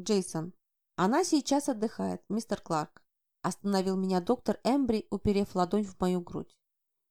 Джейсон, она сейчас отдыхает, мистер Кларк. Остановил меня доктор Эмбри, уперев ладонь в мою грудь.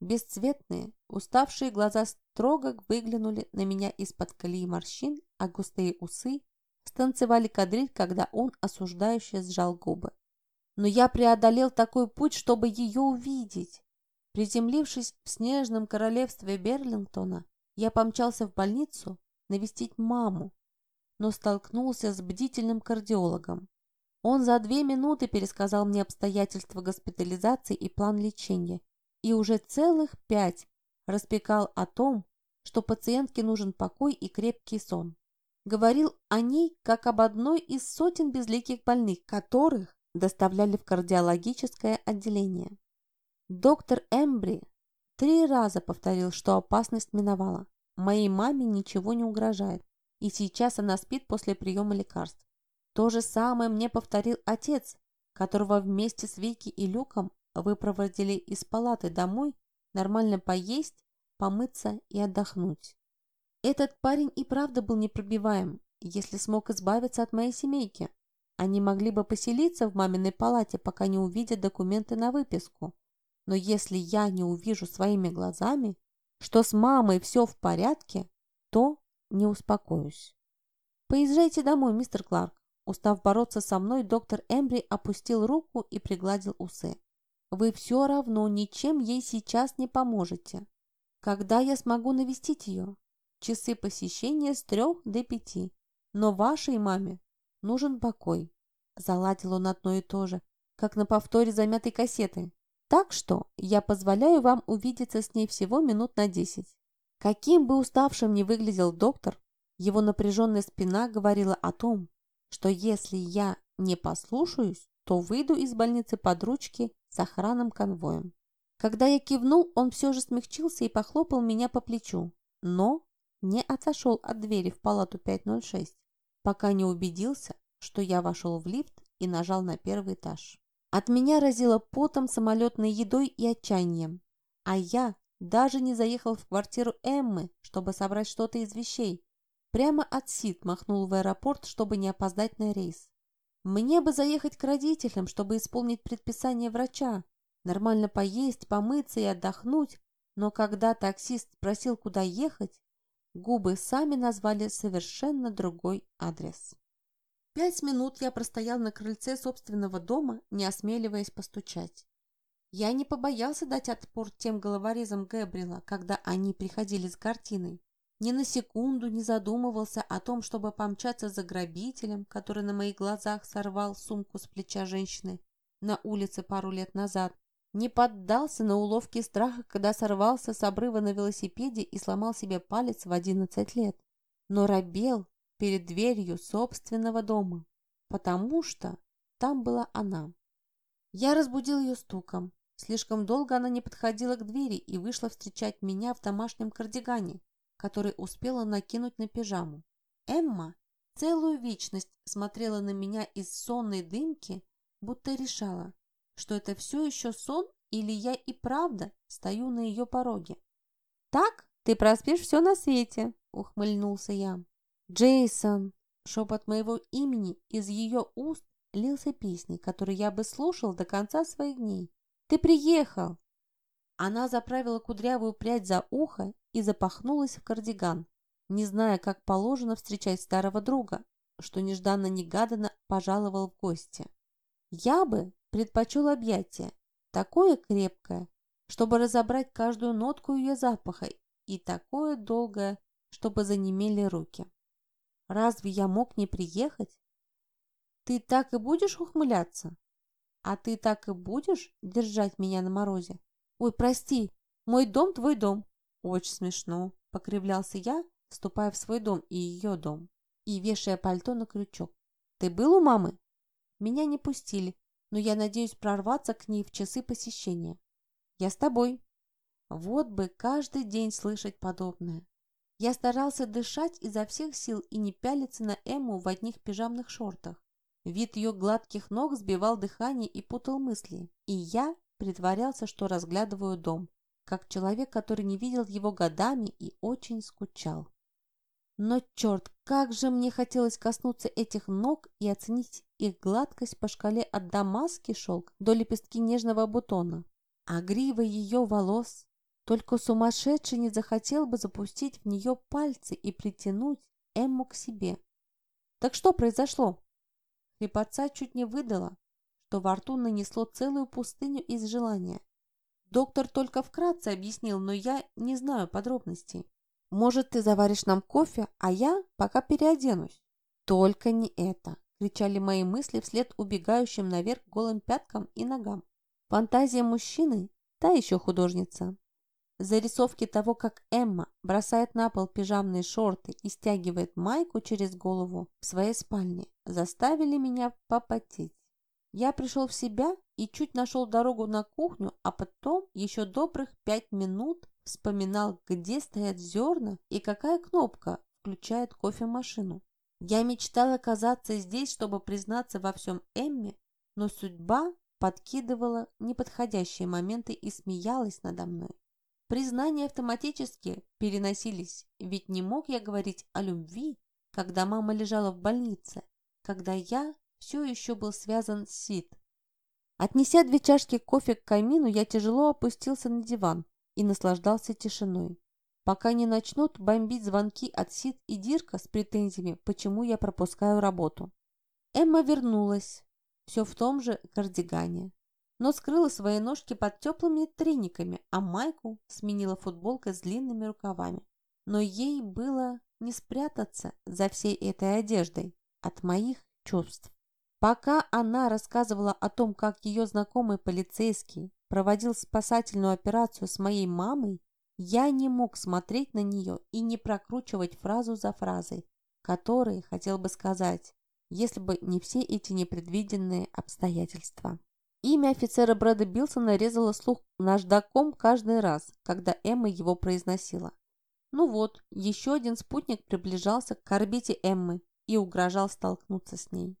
Бесцветные, уставшие глаза строго выглянули на меня из-под колеи морщин, а густые усы станцевали кадриль, когда он осуждающе сжал губы. Но я преодолел такой путь, чтобы ее увидеть. Приземлившись в снежном королевстве Берлингтона, я помчался в больницу навестить маму, но столкнулся с бдительным кардиологом. Он за две минуты пересказал мне обстоятельства госпитализации и план лечения, и уже целых пять распекал о том, что пациентке нужен покой и крепкий сон. Говорил о ней как об одной из сотен безликих больных, которых доставляли в кардиологическое отделение. Доктор Эмбри три раза повторил, что опасность миновала. Моей маме ничего не угрожает, и сейчас она спит после приема лекарств. То же самое мне повторил отец, которого вместе с Вики и Люком выпроводили из палаты домой нормально поесть, помыться и отдохнуть. Этот парень и правда был непробиваем, если смог избавиться от моей семейки. Они могли бы поселиться в маминой палате, пока не увидят документы на выписку. Но если я не увижу своими глазами, что с мамой все в порядке, то не успокоюсь. «Поезжайте домой, мистер Кларк». Устав бороться со мной, доктор Эмбри опустил руку и пригладил усы. «Вы все равно ничем ей сейчас не поможете. Когда я смогу навестить ее? Часы посещения с трех до пяти. Но вашей маме нужен покой». Заладил он одно и то же, как на повторе замятой кассеты. Так что я позволяю вам увидеться с ней всего минут на десять. Каким бы уставшим ни выглядел доктор, его напряженная спина говорила о том, что если я не послушаюсь, то выйду из больницы под ручки с охранным конвоем. Когда я кивнул, он все же смягчился и похлопал меня по плечу, но не отошел от двери в палату 506, пока не убедился, что я вошел в лифт и нажал на первый этаж. От меня разило потом, самолетной едой и отчаянием. А я даже не заехал в квартиру Эммы, чтобы собрать что-то из вещей. Прямо от Сид махнул в аэропорт, чтобы не опоздать на рейс. Мне бы заехать к родителям, чтобы исполнить предписание врача. Нормально поесть, помыться и отдохнуть. Но когда таксист спросил, куда ехать, губы сами назвали совершенно другой адрес. Пять минут я простоял на крыльце собственного дома, не осмеливаясь постучать. Я не побоялся дать отпор тем головорезам Гэбрила, когда они приходили с картиной. Ни на секунду не задумывался о том, чтобы помчаться за грабителем, который на моих глазах сорвал сумку с плеча женщины на улице пару лет назад. Не поддался на уловки страха, когда сорвался с обрыва на велосипеде и сломал себе палец в одиннадцать лет. Но робел перед дверью собственного дома, потому что там была она. Я разбудил ее стуком. Слишком долго она не подходила к двери и вышла встречать меня в домашнем кардигане, который успела накинуть на пижаму. Эмма целую вечность смотрела на меня из сонной дымки, будто решала, что это все еще сон или я и правда стою на ее пороге. «Так ты проспишь все на свете», — ухмыльнулся я. «Джейсон!» Шепот моего имени из ее уст лился песней, которую я бы слушал до конца своих дней. «Ты приехал!» Она заправила кудрявую прядь за ухо и запахнулась в кардиган, не зная, как положено встречать старого друга, что нежданно-негаданно пожаловал в гости. Я бы предпочел объятие, такое крепкое, чтобы разобрать каждую нотку ее запаха, и такое долгое, чтобы занемели руки. Разве я мог не приехать? Ты так и будешь ухмыляться? А ты так и будешь держать меня на морозе? Ой, прости, мой дом твой дом. Очень смешно, покривлялся я, вступая в свой дом и ее дом, и вешая пальто на крючок. Ты был у мамы? Меня не пустили, но я надеюсь прорваться к ней в часы посещения. Я с тобой. Вот бы каждый день слышать подобное. Я старался дышать изо всех сил и не пялиться на Эмму в одних пижамных шортах. Вид ее гладких ног сбивал дыхание и путал мысли, и я притворялся, что разглядываю дом, как человек, который не видел его годами и очень скучал. Но черт, как же мне хотелось коснуться этих ног и оценить их гладкость по шкале от дамасский шелк до лепестки нежного бутона. А грива ее волос только сумасшедший не захотел бы запустить в нее пальцы и притянуть Эмму к себе. Так что произошло? Хрипотца чуть не выдала, что во рту нанесло целую пустыню из желания. Доктор только вкратце объяснил, но я не знаю подробностей. Может, ты заваришь нам кофе, а я пока переоденусь? Только не это, кричали мои мысли вслед убегающим наверх голым пяткам и ногам. Фантазия мужчины – та еще художница. Зарисовки того, как Эмма бросает на пол пижамные шорты и стягивает майку через голову в своей спальне, заставили меня попотеть. Я пришел в себя и чуть нашел дорогу на кухню, а потом еще добрых пять минут вспоминал, где стоят зерна и какая кнопка включает кофемашину. Я мечтал оказаться здесь, чтобы признаться во всем Эмме, но судьба подкидывала неподходящие моменты и смеялась надо мной. Признания автоматически переносились, ведь не мог я говорить о любви, когда мама лежала в больнице, когда я все еще был связан с Сид. Отнеся две чашки кофе к камину, я тяжело опустился на диван и наслаждался тишиной, пока не начнут бомбить звонки от Сид и Дирка с претензиями, почему я пропускаю работу. Эмма вернулась, все в том же кардигане но скрыла свои ножки под теплыми трениками, а майку сменила футболкой с длинными рукавами. Но ей было не спрятаться за всей этой одеждой от моих чувств. Пока она рассказывала о том, как ее знакомый полицейский проводил спасательную операцию с моей мамой, я не мог смотреть на нее и не прокручивать фразу за фразой, которые хотел бы сказать, если бы не все эти непредвиденные обстоятельства. Имя офицера Брэда Билсона резало слух наждаком каждый раз, когда Эмма его произносила. Ну вот, еще один спутник приближался к орбите Эммы и угрожал столкнуться с ней.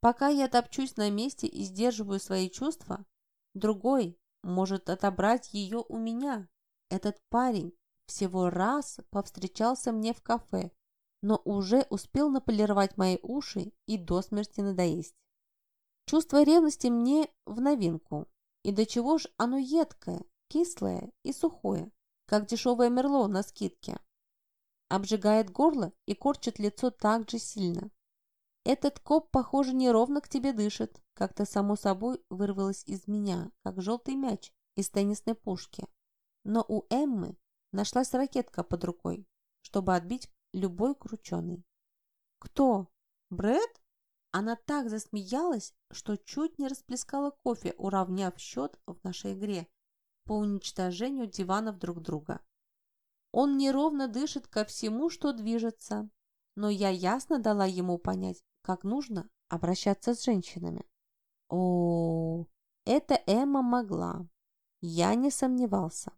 Пока я топчусь на месте и сдерживаю свои чувства, другой может отобрать ее у меня. Этот парень всего раз повстречался мне в кафе, но уже успел наполировать мои уши и до смерти надоесть. Чувство ревности мне в новинку. И до чего ж оно едкое, кислое и сухое, как дешевое мерло на скидке. Обжигает горло и корчит лицо так же сильно. Этот коп, похоже, неровно к тебе дышит, как-то само собой вырвалось из меня, как желтый мяч из теннисной пушки. Но у Эммы нашлась ракетка под рукой, чтобы отбить любой крученый. «Кто? Брэд?» Она так засмеялась, что чуть не расплескала кофе, уравняв счет в нашей игре по уничтожению диванов друг друга. Он неровно дышит ко всему, что движется, но я ясно дала ему понять, как нужно обращаться с женщинами. О, это Эмма могла. Я не сомневался.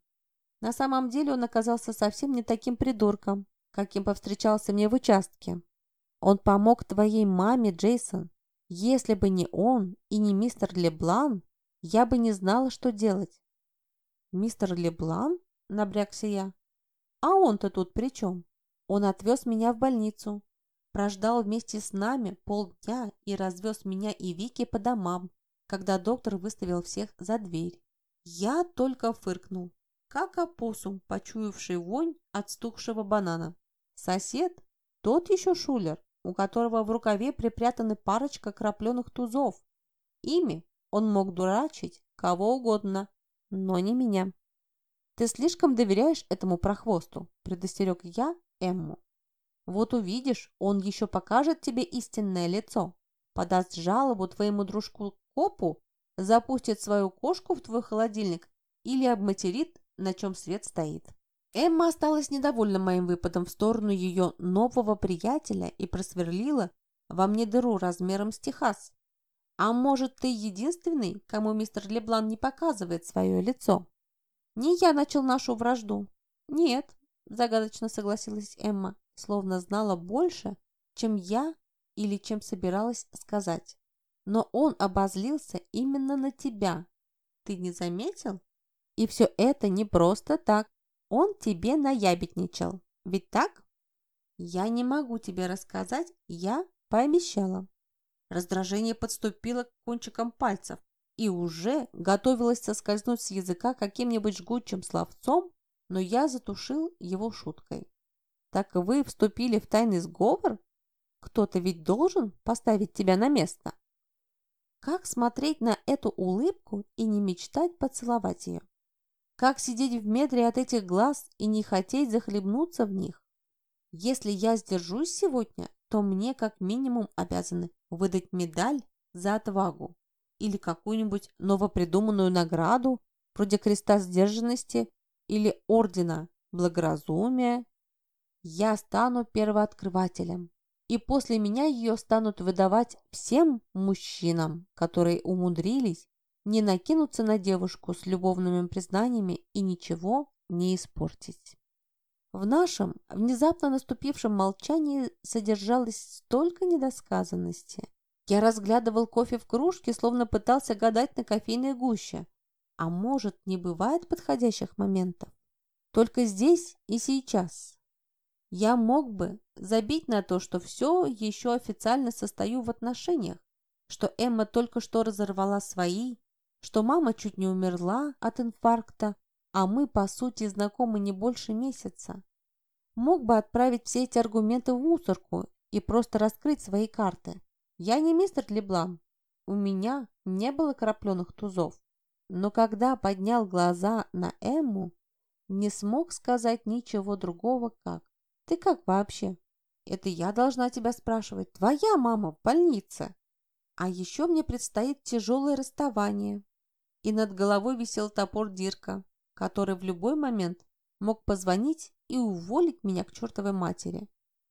На самом деле он оказался совсем не таким придурком, каким повстречался мне в участке. Он помог твоей маме, Джейсон. Если бы не он и не мистер Леблан, я бы не знала, что делать. Мистер Леблан? Набрякся я. А он-то тут при чем? Он отвез меня в больницу, прождал вместе с нами полдня и развез меня и Вики по домам, когда доктор выставил всех за дверь. Я только фыркнул, как опоссум, почуявший вонь от стухшего банана. Сосед? Тот еще шулер у которого в рукаве припрятаны парочка крапленых тузов. Ими он мог дурачить кого угодно, но не меня. «Ты слишком доверяешь этому прохвосту», – предостерег я Эмму. «Вот увидишь, он еще покажет тебе истинное лицо, подаст жалобу твоему дружку-копу, запустит свою кошку в твой холодильник или обматерит, на чем свет стоит». Эмма осталась недовольна моим выпадом в сторону ее нового приятеля и просверлила во мне дыру размером с Техас. «А может, ты единственный, кому мистер Леблан не показывает свое лицо?» «Не я начал нашу вражду». «Нет», – загадочно согласилась Эмма, словно знала больше, чем я или чем собиралась сказать. «Но он обозлился именно на тебя. Ты не заметил? И все это не просто так. Он тебе наябедничал. Ведь так? Я не могу тебе рассказать, я пообещала. Раздражение подступило к кончикам пальцев и уже готовилось соскользнуть с языка каким-нибудь жгучим словцом, но я затушил его шуткой. «Так вы вступили в тайный сговор? Кто-то ведь должен поставить тебя на место?» Как смотреть на эту улыбку и не мечтать поцеловать ее? Как сидеть в метре от этих глаз и не хотеть захлебнуться в них? Если я сдержусь сегодня, то мне как минимум обязаны выдать медаль за отвагу или какую-нибудь новопридуманную награду, вроде креста сдержанности или ордена благоразумия. Я стану первооткрывателем, и после меня ее станут выдавать всем мужчинам, которые умудрились не накинуться на девушку с любовными признаниями и ничего не испортить. В нашем внезапно наступившем молчании содержалось столько недосказанности. Я разглядывал кофе в кружке, словно пытался гадать на кофейной гуще. А может, не бывает подходящих моментов? Только здесь и сейчас. Я мог бы забить на то, что все еще официально состою в отношениях, что Эмма только что разорвала свои, что мама чуть не умерла от инфаркта, а мы, по сути, знакомы не больше месяца. Мог бы отправить все эти аргументы в мусорку и просто раскрыть свои карты. Я не мистер Леблан. У меня не было крапленых тузов. Но когда поднял глаза на Эмму, не смог сказать ничего другого, как «Ты как вообще?» «Это я должна тебя спрашивать. Твоя мама в больнице!» А еще мне предстоит тяжелое расставание. И над головой висел топор Дирка, который в любой момент мог позвонить и уволить меня к чертовой матери.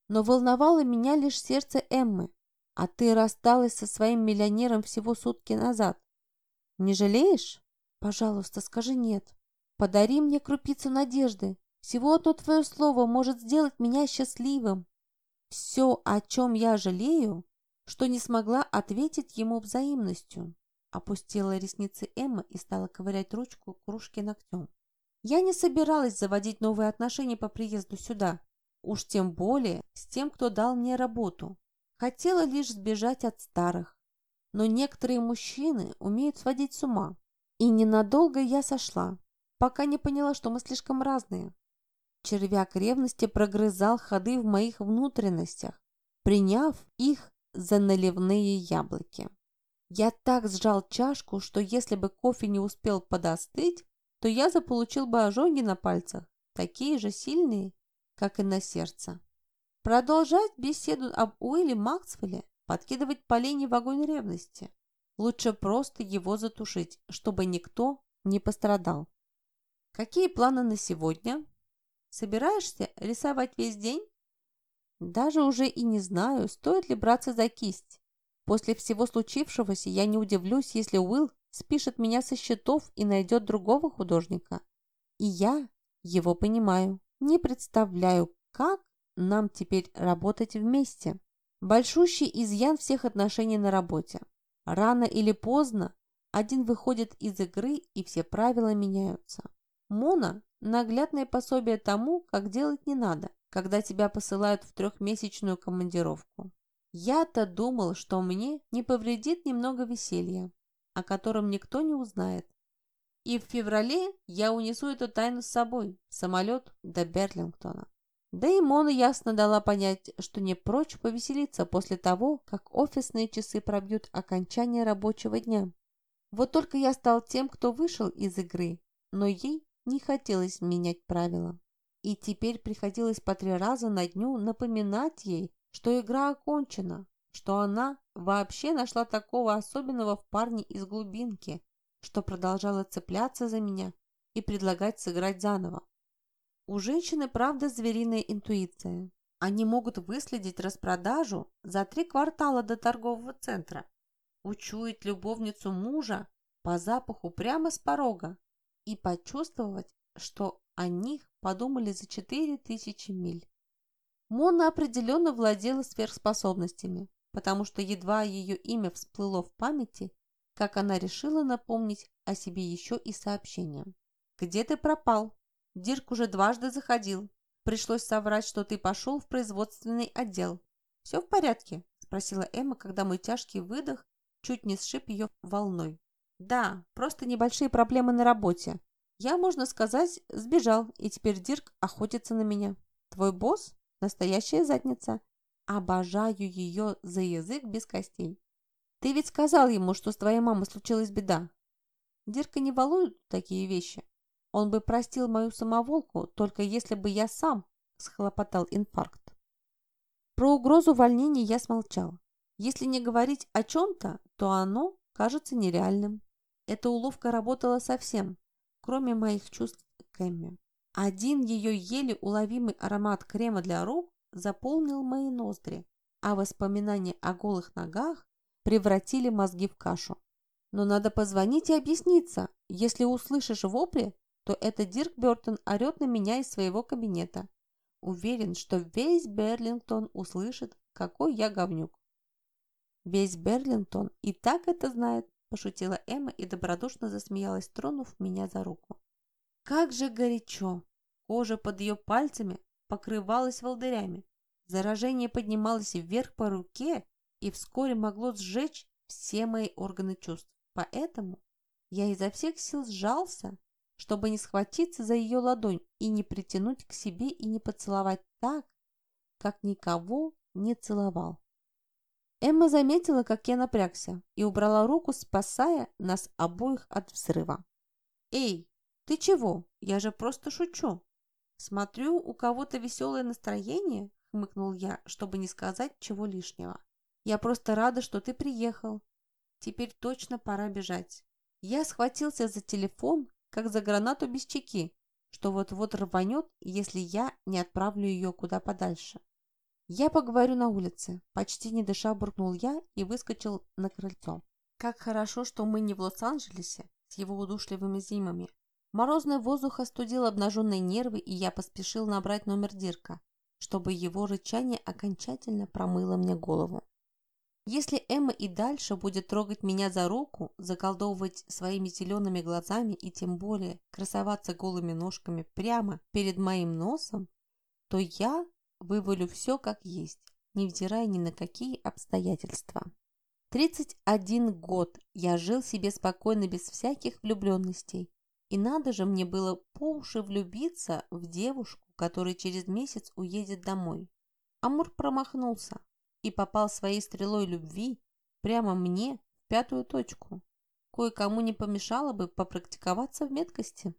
Но волновало меня лишь сердце Эммы. А ты рассталась со своим миллионером всего сутки назад. Не жалеешь? Пожалуйста, скажи нет. Подари мне крупицу надежды. Всего одно твое слово может сделать меня счастливым. Все, о чем я жалею, что не смогла ответить ему взаимностью. Опустила ресницы Эмма и стала ковырять ручку кружки ногтем. Я не собиралась заводить новые отношения по приезду сюда, уж тем более с тем, кто дал мне работу. Хотела лишь сбежать от старых. Но некоторые мужчины умеют сводить с ума. И ненадолго я сошла, пока не поняла, что мы слишком разные. Червяк ревности прогрызал ходы в моих внутренностях, приняв их за наливные яблоки. Я так сжал чашку, что если бы кофе не успел подостыть, то я заполучил бы ожоги на пальцах, такие же сильные, как и на сердце. Продолжать беседу об Уилле Максвелле, подкидывать поленья в огонь ревности. Лучше просто его затушить, чтобы никто не пострадал. Какие планы на сегодня? Собираешься рисовать весь день? Даже уже и не знаю, стоит ли браться за кисть. После всего случившегося я не удивлюсь, если Уилл спишет меня со счетов и найдет другого художника. И я его понимаю. Не представляю, как нам теперь работать вместе. Большущий изъян всех отношений на работе. Рано или поздно один выходит из игры, и все правила меняются. Мона – наглядное пособие тому, как делать не надо, когда тебя посылают в трехмесячную командировку. Я-то думал, что мне не повредит немного веселья, о котором никто не узнает. И в феврале я унесу эту тайну с собой в самолет до Берлингтона. Да и Мона ясно дала понять, что не прочь повеселиться после того, как офисные часы пробьют окончание рабочего дня. Вот только я стал тем, кто вышел из игры, но ей не хотелось менять правила. И теперь приходилось по три раза на дню напоминать ей, что игра окончена, что она вообще нашла такого особенного в парне из глубинки, что продолжала цепляться за меня и предлагать сыграть заново. У женщины, правда, звериная интуиция. Они могут выследить распродажу за три квартала до торгового центра, учуять любовницу мужа по запаху прямо с порога и почувствовать, что о них подумали за четыре тысячи миль. Мона определенно владела сверхспособностями, потому что едва ее имя всплыло в памяти, как она решила напомнить о себе еще и сообщением. «Где ты пропал?» Дирк уже дважды заходил. Пришлось соврать, что ты пошел в производственный отдел. Все в порядке?» – спросила Эмма, когда мой тяжкий выдох чуть не сшиб ее волной. «Да, просто небольшие проблемы на работе. Я, можно сказать, сбежал, и теперь Дирк охотится на меня. Твой босс – настоящая задница. Обожаю ее за язык без костей. Ты ведь сказал ему, что с твоей мамой случилась беда. Дирка не волнуют такие вещи. Он бы простил мою самоволку, только если бы я сам схлопотал инфаркт. Про угрозу увольнения я смолчал. Если не говорить о чем-то, то оно кажется нереальным. Эта уловка работала совсем, кроме моих чувств к Эмме. Один ее еле уловимый аромат крема для рук заполнил мои ноздри, а воспоминания о голых ногах превратили мозги в кашу. Но надо позвонить и объясниться. Если услышишь вопли, то это Дирк Бертон орет на меня из своего кабинета. Уверен, что весь Берлингтон услышит, какой я говнюк. Весь Берлингтон и так это знает, пошутила Эмма и добродушно засмеялась, тронув меня за руку. Как же горячо! Кожа под ее пальцами покрывалась волдырями. Заражение поднималось вверх по руке и вскоре могло сжечь все мои органы чувств. Поэтому я изо всех сил сжался чтобы не схватиться за ее ладонь и не притянуть к себе и не поцеловать так, как никого не целовал. Эмма заметила, как я напрягся, и убрала руку, спасая нас обоих от взрыва. «Эй, ты чего? Я же просто шучу!» «Смотрю, у кого-то веселое настроение», — хмыкнул я, чтобы не сказать чего лишнего. «Я просто рада, что ты приехал. Теперь точно пора бежать». Я схватился за телефон, как за гранату без чеки, что вот-вот рванет, если я не отправлю ее куда подальше. Я поговорю на улице, почти не дыша буркнул я и выскочил на крыльцо. Как хорошо, что мы не в Лос-Анджелесе с его удушливыми зимами. Морозный воздух остудил обнаженные нервы, и я поспешил набрать номер Дирка, чтобы его рычание окончательно промыло мне голову. Если Эмма и дальше будет трогать меня за руку, заколдовывать своими зелеными глазами и тем более красоваться голыми ножками прямо перед моим носом, то я вывалю все как есть, невзирая ни на какие обстоятельства. 31 год я жил себе спокойно без всяких влюбленностей. И надо же мне было по уши влюбиться в девушку, которая через месяц уедет домой. Амур промахнулся и попал своей стрелой любви прямо мне в пятую точку. Кое-кому не помешало бы попрактиковаться в меткости.